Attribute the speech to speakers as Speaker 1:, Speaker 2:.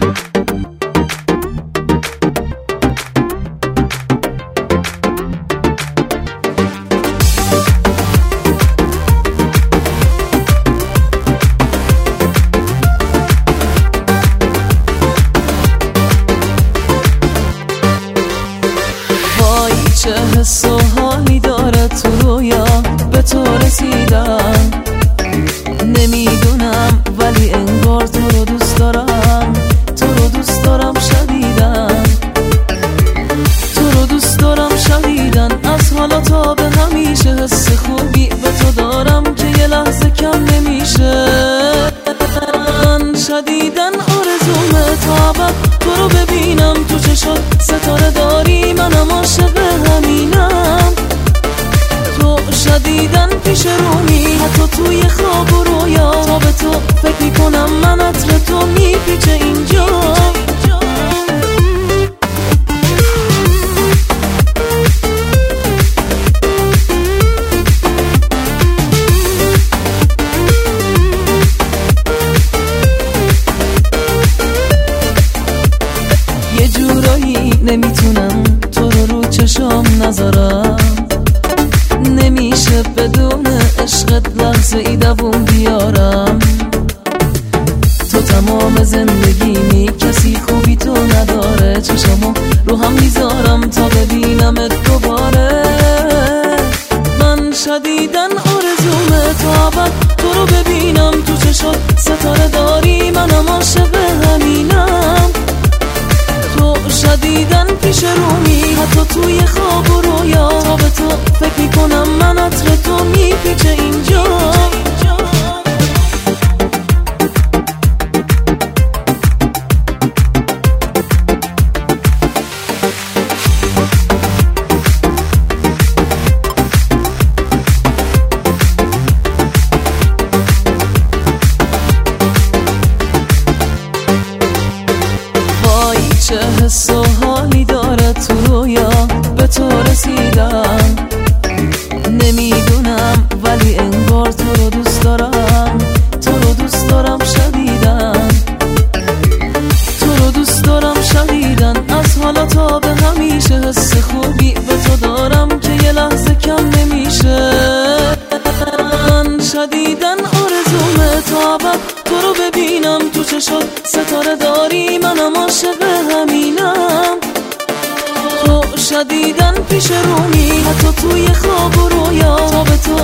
Speaker 1: چه تا به همیشه حس خوبی به تو دارم که یه لحظه کم نمیشه. شدیدن آرزومه تا تو رو ببینم تو چشات ستاره داری؟ منم عاشق همینم. تو شدیدن پیش رومی. حتی توی خواب و رویا. تا به تو فکر کنم نمی‌تونم تو رو رو چشام نذارم. نمیشه بدون عشقت لحظه ای دوون بیارم. تو تمام زندگیمی کسی خوبی تو نداره. چشامو رو هم می‌ذارم تا ببینم دوباره. من شدیدن آرزومه تا شدیدن پیش رومی حتی توی خواب و رویا. تا به تو فکر می‌کنم من عطر تو میپیچه. چه و حالی داره تو رویا به تو رسیدم. نمی‌دونم ولی انگار تو رو دوست دارم. تو رو دوست دارم شدیدن تو رو دوست دارم شدیدن از حالا تا به همیشه حس خوبی به تو دارم که یه لحظه کم نمیشه. شدیدن آرزومه تا تو رو ببینم تو چشات ستاره داری منم عاشق شدیدن پیش رومی. حتی توی خواب و رویا. تا به تو